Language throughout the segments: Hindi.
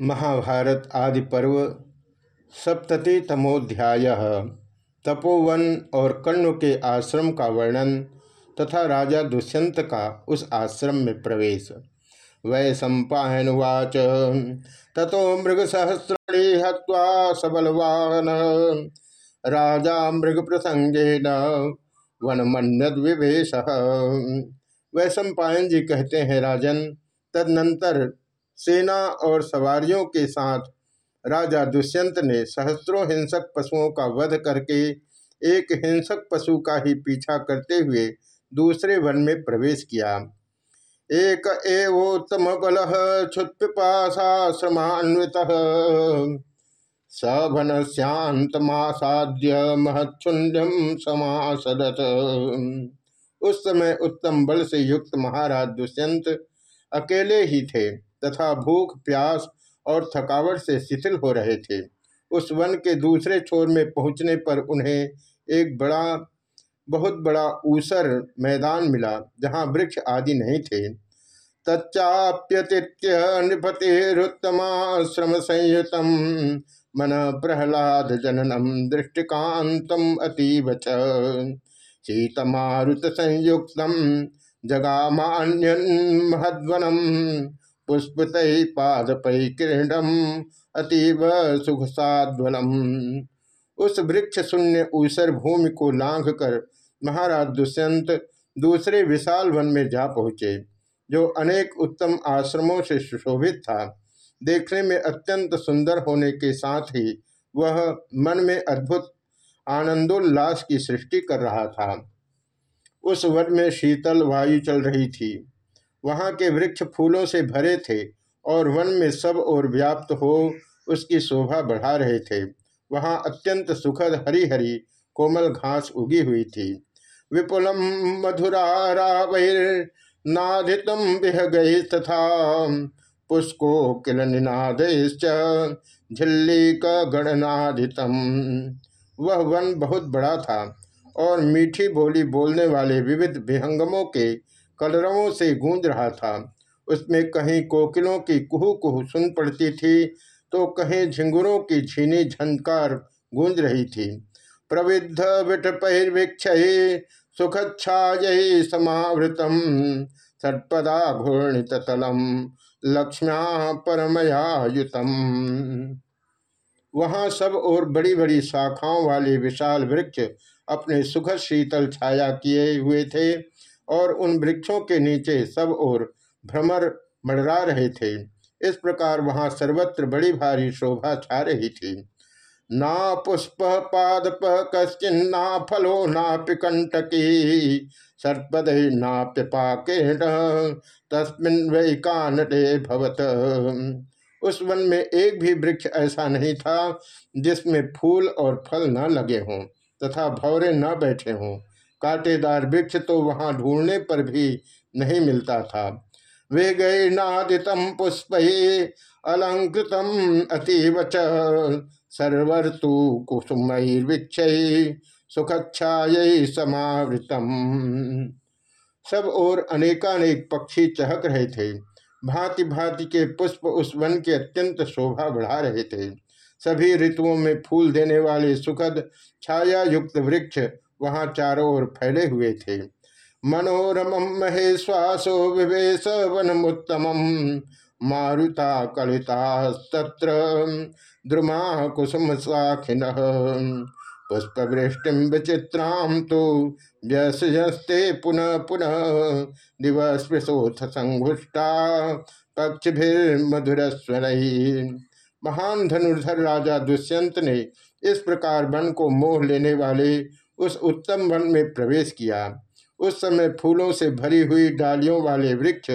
महाभारत आदि पर्व सप्ततितमोध्याय तपोवन और कण्व के आश्रम का वर्णन तथा राजा दुष्यंत का उस आश्रम में प्रवेश। वै सम्पावाच ततो मृगसहस्रणी हवा सबलवाहन। राजा मृग प्रसंगे न वन मन्यद विवेश वै सम्पायन जी कहते हैं, राजन, तदनंतर सेना और सवारियों के साथ राजा दुष्यंत ने सहस्त्रों हिंसक पशुओं का वध करके एक हिंसक पशु का ही पीछा करते हुए दूसरे वन में प्रवेश किया। एक एवोत्तम बल क्षुत्पिपाशाश्रमान्वित सभन श्यांतमासाद्य महच्छुंडम समासदत। उस समय उत्तम बल से युक्त महाराज दुष्यंत अकेले ही थे। तथा भूख, प्यास और थकावट से शिथिल हो रहे थे। उस वन के दूसरे छोर में पहुँचने पर उन्हें एक बड़ा, बहुत बड़ा ऊसर मैदान मिला, जहाँ वृक्ष आदि नहीं थे। तच्चाप्यतीत्य नृपतिरुत्तमाश्रम संयुत मन प्रहलाद जननम दृष्टिकांतम अतीव शीतमारुत संयुक्त जगामान्यन महद्वनम। पुष्पत पादपै किरणम अतीव सुखसाध्वलम उस वृक्ष शून्य ऊसर भूमि को लांघ कर महाराज दुष्यंत दूसरे विशाल वन में जा पहुँचे, जो अनेक उत्तम आश्रमों से सुशोभित था। देखने में अत्यंत सुंदर होने के साथ ही वह मन में अद्भुत आनंदोल्लास की सृष्टि कर रहा था। उस वन में शीतल वायु चल रही थी। वहाँ के वृक्ष फूलों से भरे थे और वन में सब और व्याप्त हो उसकी शोभा बढ़ा रहे थे। वहाँ अत्यंत सुखद हरी हरी कोमल घास उगी हुई थी। विपुलम मधुरारावैर्नाधितम बिह गई तथा पुष्को किल निनाद झिल्ली का गणनाधितम वह वन बहुत बड़ा था और मीठी बोली बोलने वाले विविध विहंगमों के कलरवों से गूंज रहा था। उसमें कहीं कोकिलों की कुहू कुहू सुन पड़ती थी तो कहीं झिंगुरों की छीनी झंकार गूंज रही थी। प्रविद्ध विटपैर्वीक्ष सुखच्छाय समावृतम सटपदा घूर्णित तलम, लक्ष्म्या परमयायुतम। वहाँ सब और बड़ी बड़ी शाखाओं वाले विशाल वृक्ष अपने सुखद शीतल छाया किए हुए थे। और उन वृक्षों के नीचे सब ओर भ्रमर मडरा रहे थे। इस प्रकार वहाँ सर्वत्र बड़ी भारी शोभा छा रही थी। ना पुष्प पादप कश्चिन्ना फलो, ना पिकंटकी। सर्पद नाप्यपाके तस्मिन वै कानटे भवत। उस वन में एक भी वृक्ष ऐसा नहीं था जिसमें फूल और फल न लगे हों तथा भौरे न बैठे हों। कांटेदार वृक्ष तो वहाँ ढूँढने पर भी नहीं मिलता था। वे गए नादितम पुष्प अलंकृतम अतीव सर्वर्तु कुसुमैर्वृक्ष सुखच्छाय समावृतम। सब और अनेकानेक पक्षी चहक रहे थे। भांति भांति के पुष्प उस वन के अत्यंत शोभा बढ़ा रहे थे। सभी ऋतुओं में फूल देने वाले सुखद छाया युक्त वृक्ष वहाँ चारों ओर फैले हुए थे। मनोरम महेश्वासो विवेश वनमुत्तम। मारुता कलिता तत्र द्रुमा कुसुम साखिन पुष्पवृष्टि विचित्रां तो व्यसते पुनः पुनः। दिवस्पृशोथ संघुष्टा पक्षभिर्मधुर स्वर महान धनुर्धर राजा दुष्यंत ने इस प्रकार वन को मोह लेने वाले उस उत्तम वन में प्रवेश किया। उस समय फूलों से भरी हुई डालियों वाले वृक्ष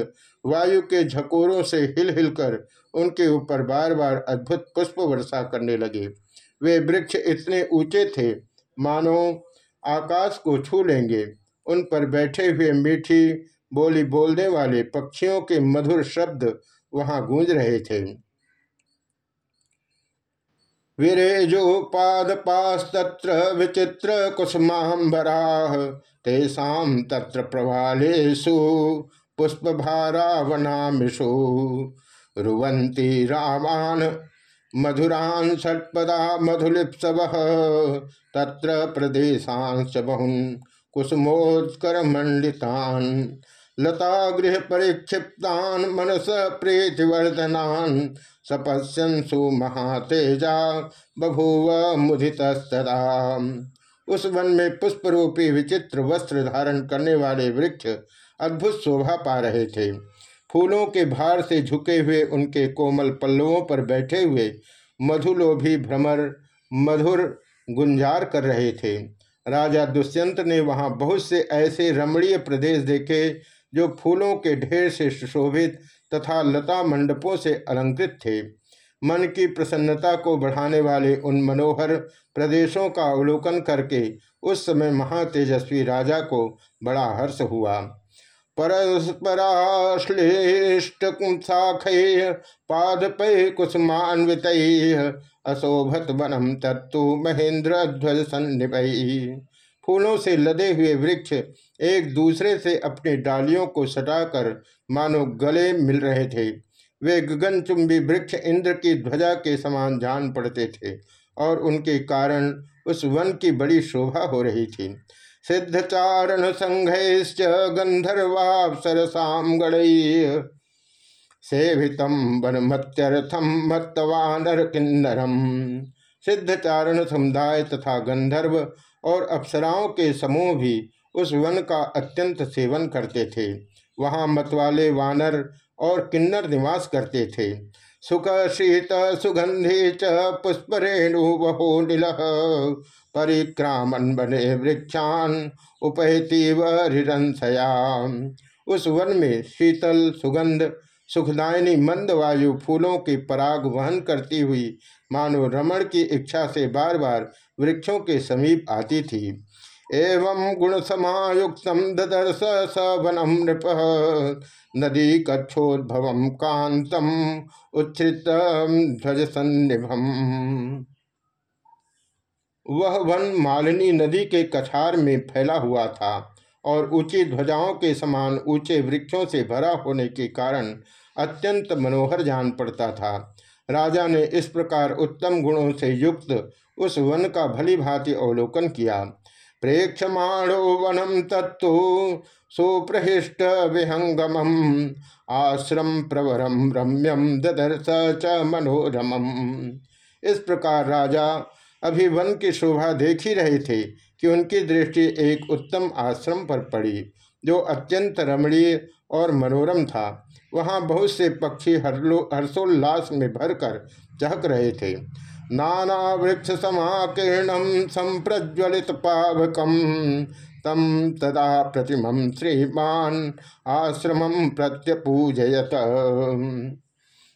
वायु के झकोरों से हिल हिलकर उनके ऊपर बार बार अद्भुत पुष्प वर्षा करने लगे। वे वृक्ष इतने ऊँचे थे, मानो आकाश को छू लेंगे। उन पर बैठे हुए मीठी बोली बोलने वाले पक्षियों के मधुर शब्द वहाँ गूंज रहे थे। विरेजोपादपास्तत्र विचित्र कुसुमाबरा तेषा तत्र प्रवालेषु पुष्पभारावनामिषु। रुवंती रामान, मधुरान षटपदा तत्र प्रदेशांश बहुन कुसुमोत्कर मंडितान लता गृह परिक्षिप्तान मनस प्रीतिवर्धनान सपश्यन सुमहातेजा बभूव मुदितस्तदा। उस वन में पुष्प रूपी विचित्र वस्त्र धारण करने वाले वृक्ष अद्भुत शोभा पा रहे थे। फूलों के भार से झुके हुए उनके कोमल पल्लवों पर बैठे हुए मधुलोभी भ्रमर मधुर गुंजार कर रहे थे। राजा दुष्यंत ने वहाँ बहुत से ऐसे रमणीय प्रदेश देखे जो फूलों के ढेर से सुशोभित तथा लता मंडपों से अलंकृत थे। मन की प्रसन्नता को बढ़ाने वाले उन मनोहर प्रदेशों का अवलोकन करके उस समय महातेजस्वी राजा को बड़ा हर्ष हुआ। परस्पराश्लिष्ट शाखे पादपय कुसुमान्वित अशोभत वनम तत्तु महेंद्र ध्वज सन्निभई फूलों से लदे हुए वृक्ष एक दूसरे से अपनी डालियों को सटाकर मानो गले मिल रहे थे। वे गगनचुंबी वृक्ष इंद्र की ध्वजा के समान जान पड़ते थे और उनके कारण उस वन की बड़ी शोभा हो रही थी। सिद्धचारण संघ गंधर्वापसरसाम गण सेवितम वनमत्यर्थम मत्तवानर किन्नरम सिद्धचारण समुदाय तथा गंधर्व और अप्सराओं के समूह भी उस वन का अत्यंत सेवन करते थे। वहाँ मतवाले वानर और किन्नर निवास करते थे। सुख शीत सुगंधि च पुष्परेणु बहो नील परिक्रामन बने वृक्षान उपहती वरिशया उस वन में शीतल सुगंध, सुखदायनी मंद वायु फूलों के पराग वहन करती हुई मानो रमण की इच्छा से बार बार वृक्षों के समीप आती थी। एवं गुण समायुक्त ददर्श स वनम नृप। नदी कक्षोद्भव कांतम उच्छ्रित ध्वज सन्निभम वह वन मालिनी नदी के कछार में फैला हुआ था और ऊँची ध्वजाओं के समान ऊँचे वृक्षों से भरा होने के कारण अत्यंत मनोहर जान पड़ता था। राजा ने इस प्रकार उत्तम गुणों से युक्त उस वन का भली भांति अवलोकन किया। प्रेक्षमाणो वनम तत्व सुप्रहिष्ट विहंगम आश्रम प्रवरम रम्यम ददर्श च मनोरम इस प्रकार राजा अभी वन की शोभा देख ही रहे थे कि उनकी दृष्टि एक उत्तम आश्रम पर पड़ी, जो अत्यंत रमणीय और मनोरम था। वहाँ बहुत से पक्षी हर्षोल्लास में भरकर चहक रहे थे। नाना वृक्ष समाकीर्णम संप्रज्वलित पावकम तम तदा प्रतिम श्रीमान आश्रम प्रत्यपूजयत।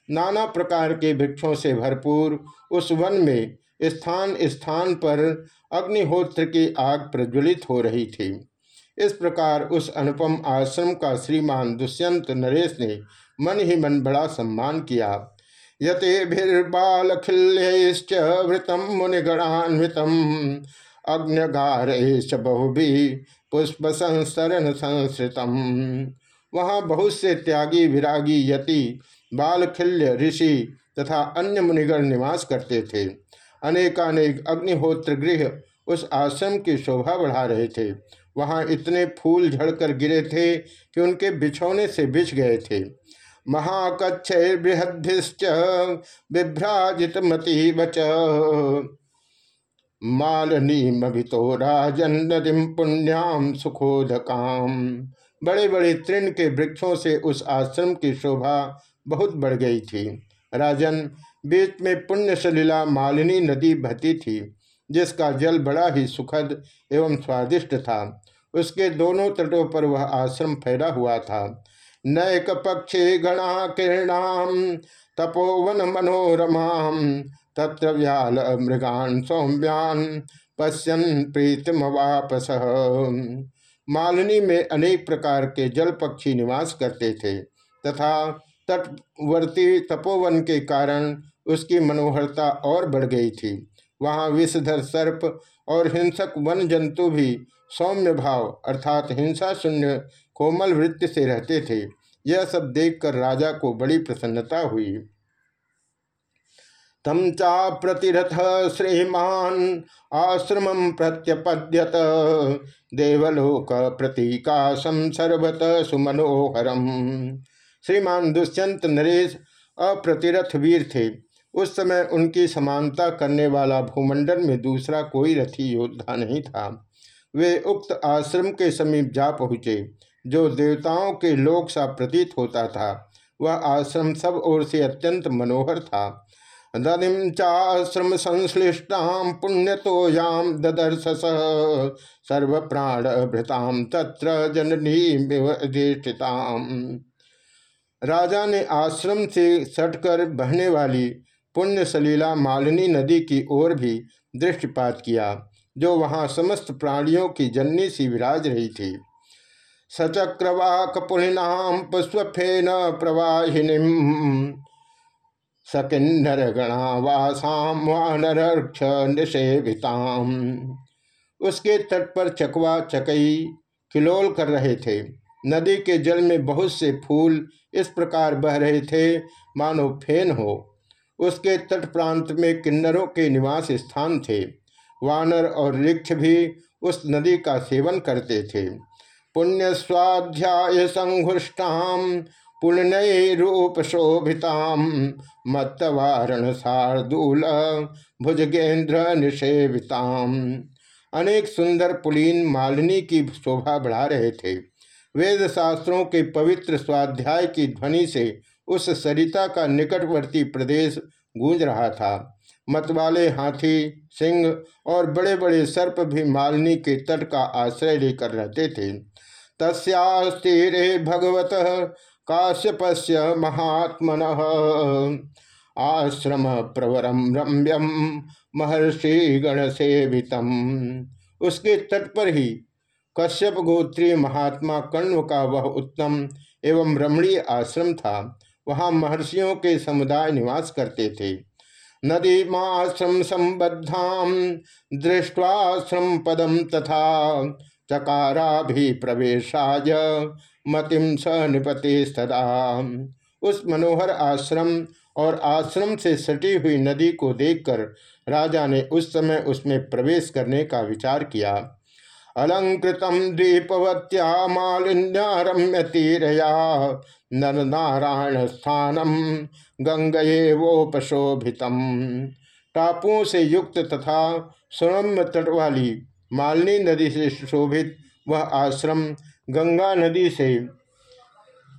नाना प्रकार के वृक्षों से भरपूर उस वन में स्थान स्थान पर अग्निहोत्र की आग प्रज्वलित हो रही थी। इस प्रकार उस अनुपम आश्रम का श्रीमान दुष्यंत नरेश ने मन ही मन बड़ा सम्मान किया। यतेभिर्बालखिल्यश्च वृतम मुनिगणान्वितम। अग्निगारेश बहुभी पुष्प संसरण संस्कृतम वहाँ बहुत से त्यागी विरागी यति, बालखिल्य ऋषि तथा अन्य मुनिगण निवास करते थे। अनेकानेक अग्निहोत्र गृह उस आश्रम की शोभा बढ़ा रहे थे। वहाँ इतने फूल झड़कर गिरे थे कि उनके बिछौने से बिछ गए थे। महाकच्छैर्बृहद्भिश्च बिभ्राजित मती वच मालनीमितो राजन नदीम पुण्याम सुखोदकाम बड़े बड़े तृण के वृक्षों से उस आश्रम की शोभा बहुत बढ़ गई थी। राजन बीच में पुण्य सलीला मालिनी नदी बहती थी, जिसका जल बड़ा ही सुखद एवं स्वादिष्ट था। उसके दोनों तटों पर वह आश्रम फैला हुआ था। नैक पक्षे गणा किरणाम तपोवन मनोरमा तत्र व्याल मृगान सौम्यान पश्यन प्रीतम वापस मालिनी में अनेक प्रकार के जल पक्षी निवास करते थे तथा तटवर्ती तपोवन के कारण उसकी मनोहरता और बढ़ गई थी। वहाँ विषधर सर्प और हिंसक वन जंतु भी सौम्य भाव अर्थात हिंसा शून्य कोमल वृत्ति से रहते थे। यह सब देखकर राजा को बड़ी प्रसन्नता हुई। तम चा प्रतिरथ श्रीमान आश्रम प्रत्यपद्यत। देवलोक प्रतीकाशम सर्वत सुमनोहरम श्रीमान दुष्यंत नरेश अप्रतिरथ वीर थे। उस समय उनकी समानता करने वाला भूमंडल में दूसरा कोई रथी योद्धा नहीं था। वे उक्त आश्रम के समीप जा पहुँचे। जो देवताओं के लोक सा प्रतीत होता था, वह आश्रम सब ओर से अत्यंत मनोहर था। दधिम चाश्रम संश्लिष्टाम पुण्य तो याम ददर्श सर्व प्राण भृताम तत्र जननी राजा ने आश्रम से सटकर बहने वाली पुण्य सलीला मालिनी नदी की ओर भी दृष्टिपात किया, जो वहाँ समस्त प्राणियों की जननी सी विराज रही थी। सचक्रवाक पुलिनाम पुष्पेन प्रवाहिनी सकिन्नर गणावासाम वानरक्ष निषेविताम उसके तट पर चकवा चकई खिलोल कर रहे थे। नदी के जल में बहुत से फूल इस प्रकार बह रहे थे, मानो फेन हो। उसके तट प्रांत में किन्नरों के निवास स्थान थे। वानर और वृक्ष भी उस नदी का सेवन करते थे। पुण्य स्वाध्याय संघुष्टाम पुण्य शोभिताम मत्तवारण शार्दूल भुजगेंद्र निषेविताम अनेक सुंदर पुलीन मालिनी की शोभा बढ़ा रहे थे। वेद शास्त्रों के पवित्र स्वाध्याय की ध्वनि से उस सरिता का निकटवर्ती प्रदेश गूंज रहा था। मतवाले हाथी, सिंह और बड़े बड़े सर्प भी मालिनी के तट का आश्रय लेकर रहते थे। तस्तीरे भगवत काश्यपस्य महात्मन। आश्रम प्रवरम रम्यम महर्षि गण सेवितम उसके तट पर ही कश्यप गोत्रीय महात्मा कण्व का वह उत्तम एवं रमणीय आश्रम था। वहाँ महर्षियों के समुदाय निवास करते थे। नदी माश्रम संबद्धाम दृष्टवाश्रम पदम तथा चकारा भी प्रवेशाय मतिम स निपते उस मनोहर आश्रम और आश्रम से सटी हुई नदी को देखकर राजा ने उस समय उसमें प्रवेश करने का विचार किया। अलंकृतम दीपवत्या मालिन्यारम्य तीरया नर नारायण स्थानम गंगे वोपशोभितम। टापुओं से युक्त तथा सुरम्य तट वाली मालिनी नदी से शोभित वह आश्रम, गंगा नदी से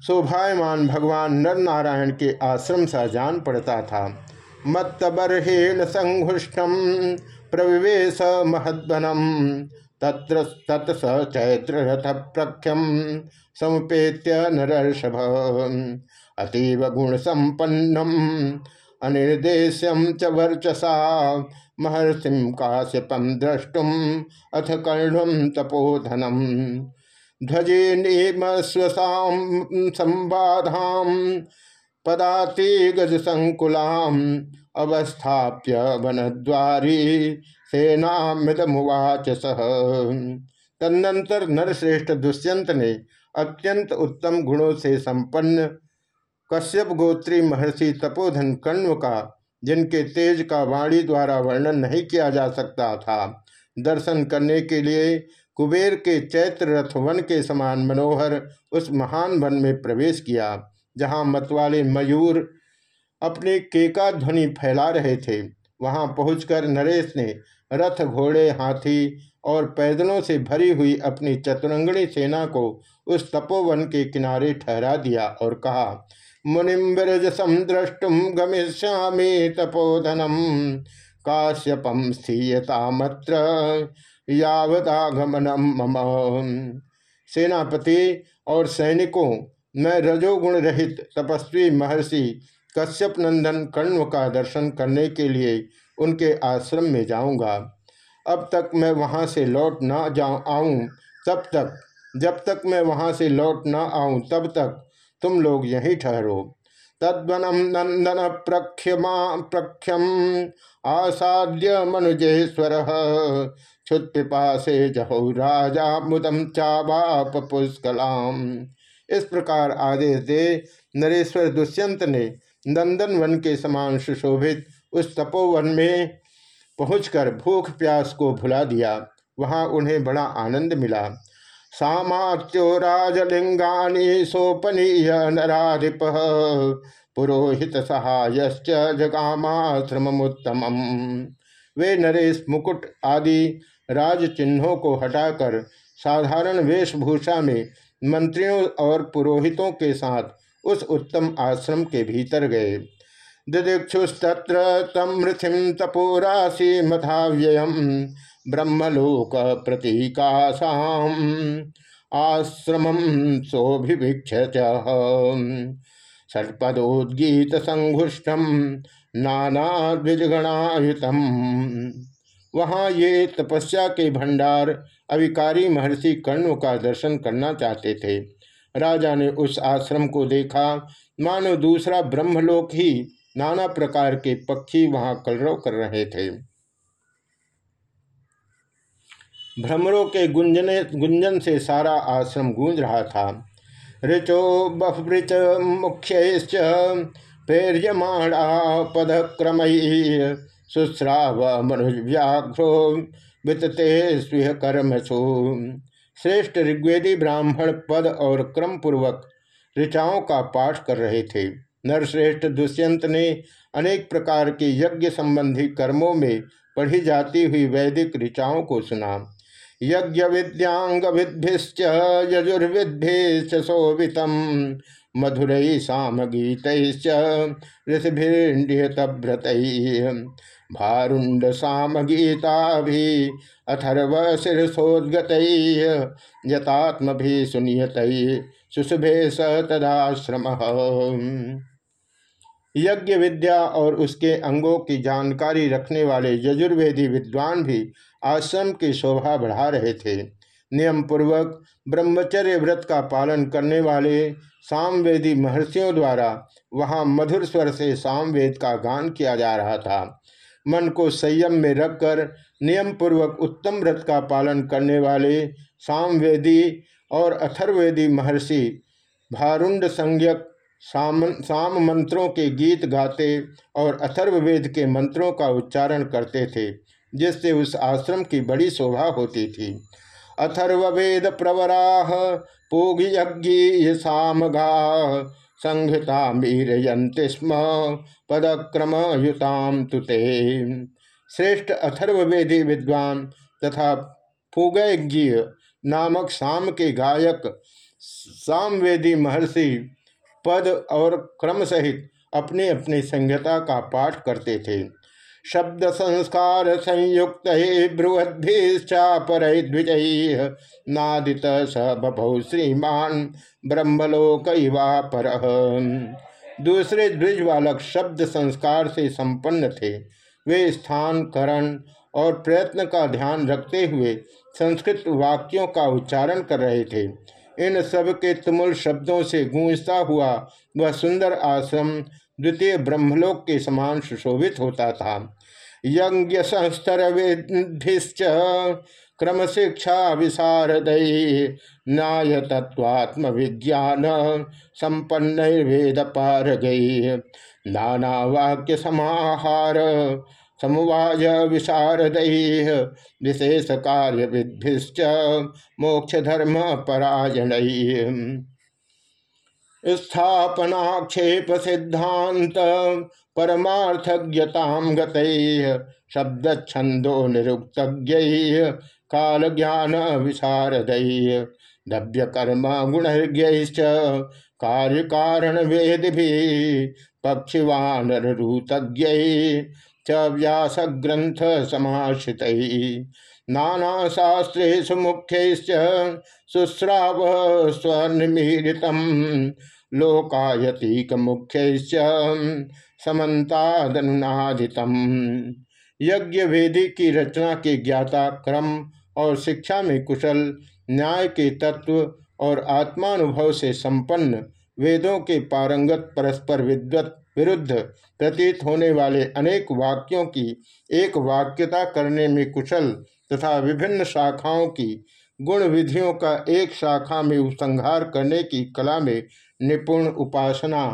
शोभायमान भगवान नर नारायण के आश्रम सा जान पड़ता था। मत्तबरहेण संघुष्टम प्रविवेश महद्वनम तत्र तत् स चैत्र रथ प्रख्यम समुपेत्य नरषभ अतीव गुण संपन्नम अनिर्देश्यम च वर्चसा। महर्षिम काश्यपम द्रष्टुम अथ कर्णम तपोधनम। ध्वजे नेम स्वसाम संबाधाम पदाति गज संकुलाम अवस्थाप्य वनद्वारी सेना मृदमुवाच सह तदनंतर नरश्रेष्ठ दुष्यंत ने अत्यंत उत्तम गुणों से संपन्न कश्यप गोत्री महर्षि तपोधन कण्व का, जिनके तेज का वाणी द्वारा वर्णन नहीं किया जा सकता था। दर्शन करने के लिए कुबेर के चैत्र रथ वन के समान मनोहर उस महान वन में प्रवेश किया, जहाँ मतवाले मयूर अपने केका ध्वनि फैला रहे थे। वहाँ पहुंचकर नरेश ने रथ घोड़े, हाथी और पैदलों से भरी हुई अपनी चतुरंगणी सेना को उस तपोवन के किनारे ठहरा दिया और कहा मुनिम द्रष्टुम गमिष्यामी तपोधनम काश्यपम स्थीयतामत्र यावदागमनम मम। सेनापति और सैनिकों, मैं रजोगुण रहित तपस्वी महर्षि कश्यप नंदन कण्व का दर्शन करने के लिए उनके आश्रम में जाऊँगा। अब तक मैं वहाँ से लौट ना जाऊँ आऊँ, तब तक, जब तक मैं वहाँ से लौट ना आऊँ, तब तक तुम लोग यहीं ठहरो। तद्वनम नंदन प्रख्यमा प्रख्यम आसाद्य मनुजेश्वर। क्षुत्पिपा से जहो राजा मुदम चावाप पुष्कलाम। इस प्रकार आदेश दे नरेश्वर दुष्यंत ने नंदन वन के समान सुशोभित उस तपोवन में पहुंचकर भूख प्यास को भुला दिया। वहाँ उन्हें बड़ा आनंद मिला। सामात्यो राजलिंगानी सोपनीय नाधिप पुरोहित सहायश्च जगामाश्रमोत्तम वे नरेश, मुकुट आदि राज चिन्हों को हटाकर साधारण वेशभूषा में मंत्रियों और पुरोहितों के साथ उस उत्तम आश्रम के भीतर गए। दिदीक्षुस्तत्र तमृथिम तपोराशि मथा व्यय ब्रह्मलोक प्रतीकाशाम आश्रम सोभिभिक्ष षटपदोद्गीत संघुष्टम नाना द्विजगणायुतम वहाँ ये तपस्या के भंडार, अविकारी महर्षि कर्णों का दर्शन करना चाहते थे। राजा ने उस आश्रम को देखा। मानो दूसरा ब्रह्मलोक ही नाना प्रकार के पक्षी वहाँ कलरव कर रहे थे। भ्रमरों के गुंजने, गुंजन से सारा आश्रम गूंज रहा था। ऋचो बहृच मुख्य प्रेर्यमाणा पदक्रम शुश्राव मनुव्याघ्रो वितते स्वीय कर्मसु। श्रेष्ठ ऋग्वेदी ब्राह्मण पद और क्रम पूर्वक ऋचाओं का पाठ कर रहे थे। नरश्रेष्ठ दुष्यंत ने अनेक प्रकार के यज्ञ संबंधी कर्मों में पढ़ी जाती हुई वैदिक ऋचाओं को सुना। यज्ञ विद्यांग विद्भिश्च यजुर्विद्भिश्च शोभितम मधुर साम गीत ऋषिभिर्भ्रत भारुंड साम गीता भी अथर्व शीर्षोद्गत यतात्म भी सुनियत सुशुभे स तदाश्रम। यज्ञ विद्या और उसके अंगों की जानकारी रखने वाले यजुर्वेदी विद्वान भी आश्रम की शोभा बढ़ा रहे थे। नियम पूर्वक ब्रह्मचर्य व्रत का पालन करने वाले सामवेदी महर्षियों द्वारा वहाँ मधुर स्वर से सामवेद का गान किया जा रहा था। मन को संयम में रखकर नियम पूर्वक उत्तम व्रत का पालन करने वाले सामवेदी और अथर्वेदी महर्षि भारुंड संज्ञक साम साम मंत्रों के गीत गाते और अथर्ववेद के मंत्रों का उच्चारण करते थे, जिससे उस आश्रम की बड़ी शोभा होती थी। अथर्ववेद प्रवराह यज्ञ सामगा संहिता मीरयंति स्म, पदक्रम युताम तुते। श्रेष्ठ अथर्ववेदी विद्वान तथा फूगज्ञ नामक साम के गायक सामवेदी महर्षि पद और क्रम सहित अपने अपने संहिता का पाठ करते थे। शब्द संस्कार संयुक्त नादित स श्रीमान ब्रह्मलोक पर। दूसरे द्विज बालक शब्द संस्कार से संपन्न थे। वे स्थान, करण और प्रयत्न का ध्यान रखते हुए संस्कृत वाक्यों का उच्चारण कर रहे थे। इन सब के तुमुल शब्दों से गूंजता हुआ वह सुंदर आश्रम द्वितीय ब्रह्मलोक के समान सुशोभित होता था। यज्ञ संस्तर विधिश्च क्रम शिक्षा विशारद न्याय तत्वात्म विज्ञान संपन्न वेद पार गई नाना वाक्य समाहार समुवाय विशारद विशेष कार्य विधिश्च मोक्ष धर्म परायण स्थापनाक्षेप सिद्धांत परमार्थज्ञताम गत शब्द छंदो निरुक्त काल ज्ञान विशारद दव्य कर्म गुणज्ञ कार्य कारण वेद भी पक्षिवान च व्यास ग्रंथ समाश्रित नाना शास्त्रेषु मुख्यैश्च शुश्राव स्वनिमीलित लोकायतीक मुख्य समन्तादनुनादितम। यज्ञ वेदी की रचना के ज्ञाता क्रम और शिक्षा में कुशल न्याय के तत्व और आत्मानुभव से संपन्न वेदों के पारंगत परस्पर विद्वत विरुद्ध प्रतीत होने वाले अनेक वाक्यों की एक वाक्यता करने में कुशल तथा विभिन्न शाखाओं की गुण विधियों का एक शाखा में उपसंहार करने की कला में निपुण उपासना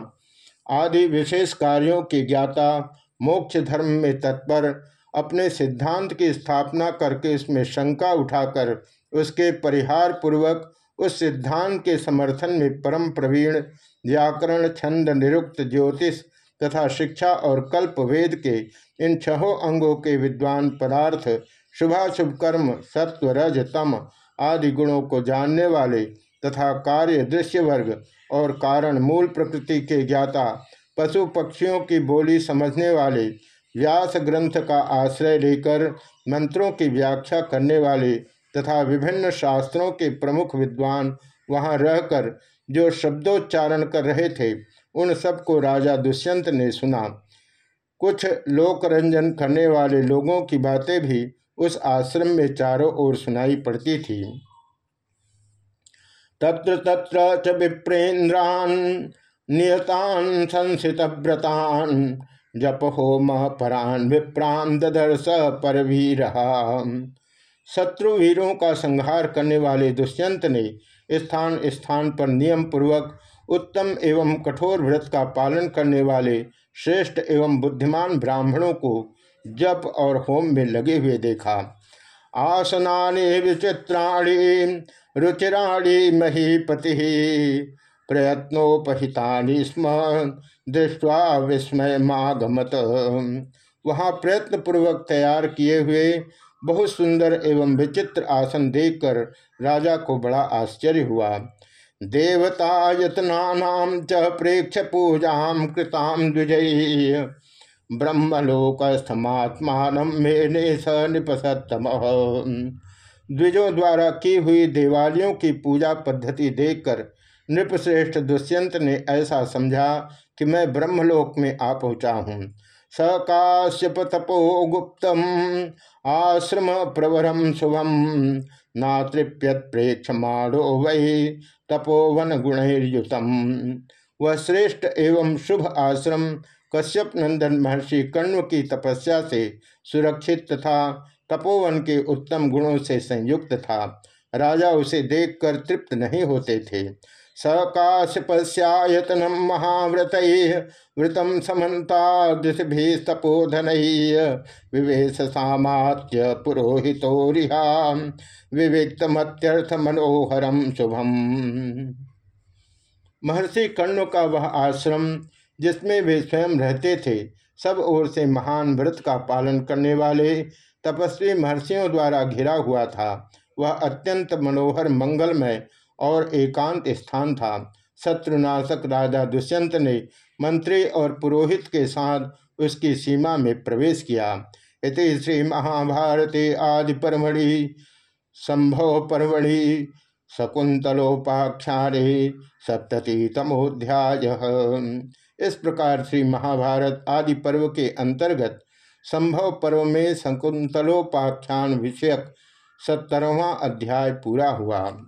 आदि विशेष कार्यों की ज्ञाता, मोक्ष धर्म में तत्पर, अपने सिद्धांत की स्थापना करके इसमें शंका उठाकर उसके परिहार पूर्वक उस सिद्धांत के समर्थन में परम प्रवीण, व्याकरण छंद निरुक्त ज्योतिष तथा शिक्षा और कल्प वेद के इन छहों अंगों के विद्वान पदार्थ, शुभाशुभ कर्म सत्व रज तम आदि गुणों को जानने वाले तथा कार्य दृश्य वर्ग और कारण मूल प्रकृति के ज्ञाता, पशु पक्षियों की बोली समझने वाले, व्यास ग्रंथ का आश्रय लेकर मंत्रों की व्याख्या करने वाले तथा विभिन्न शास्त्रों के प्रमुख विद्वान वहाँ रहकर जो शब्दोच्चारण कर रहे थे। उन सबको राजा दुष्यंत ने सुना। कुछ लोकरंजन करने वाले लोगों की बातें भी उस आश्रम में चारों ओर सुनाई पड़ती थी। तत्र तत्र च विप्रेन्द्रान नियतान संसित व्रतान जप होम परान ददर्श पर भी शत्रु वीरों का संहार करने वाले दुष्यंत ने स्थान स्थान पर नियम पूर्वक उत्तम एवं कठोर व्रत का पालन करने वाले श्रेष्ठ एवं बुद्धिमान ब्राह्मणों को जप और होम में लगे हुए देखा। आसना विचित्राणी, रुचिराणी महीपति प्रयत्नोपहिता स्म, दृष्टवा विस्मय मागमत। वहाँ प्रयत्न पूर्वक तैयार किए हुए बहुत सुंदर एवं विचित्र आसन देखकर राजा को बड़ा आश्चर्य हुआ। देवता यत्ना च प्रेक्ष पूजा कृताम द्विजय ब्रह्मलोकस्थमात्मान मेने स निपसतम द्विजों द्वारा की हुई देवालियों की पूजा पद्धति देखकर नृपश्रेष्ठ दुष्यंत ने ऐसा समझा कि मैं ब्रह्मलोक में आ पहुँचा हूँ। सकाश्यप तपो गुप्तम आश्रम प्रवरम शुभम नातृप्यत प्रेक्षमाणो वही तपोवन गुणयुतम वह श्रेष्ठ एवं शुभ आश्रम। कश्यप नंदन महर्षि कण्व की तपस्या से सुरक्षित तथा तपोवन के उत्तम गुणों से संयुक्त था। राजा उसे देखकर तृप्त नहीं होते थे। सकाशपस्यायतनम महाव्रत वृतम समन्तापोधन विवेश सामात्य पुरोहितोरिहा विविक्तमत्यर्थ मनोहरम शुभम। महर्षि कर्ण का वह आश्रम, जिसमें वे स्वयं रहते थे, सब ओर से महान व्रत का पालन करने वाले तपस्वी महर्षियों द्वारा घिरा हुआ था। वह अत्यंत मनोहर मंगलमय और एकांत स्थान था। शत्रुनाशक राजा दुष्यंत ने मंत्री और पुरोहित के साथ उसकी सीमा में प्रवेश किया। इति श्री महाभारते आदि परमढ़ि, संभव परमढ़ि शकुंतलोपाख्यारे सप्तति तमोध्याय इस प्रकार श्री महाभारत आदि पर्व के अंतर्गत संभव पर्व में शकुंतलोपाख्यान विषयक सत्तरवा अध्याय पूरा हुआ।